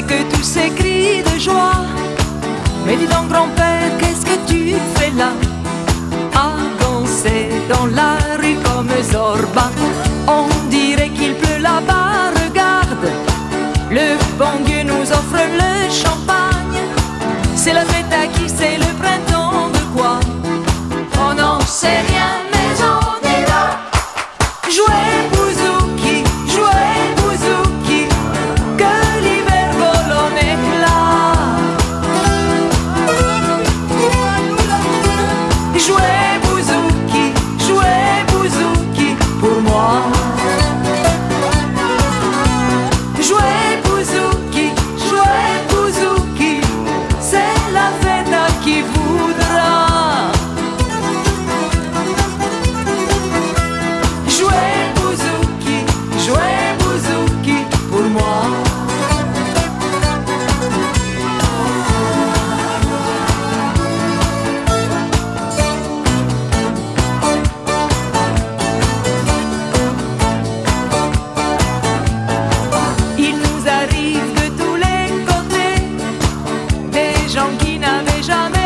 que tous ces cris de joie. Mais dis donc, grand-père, qu'est-ce que tu fais là? À danser dans la rue comme Zorba. On dirait qu'il pleut là-bas, regarde. Le bon Dieu nous offre le champagne. C'est la fête à qui c'est le printemps de quoi? On n'en sait rien. que. jamais.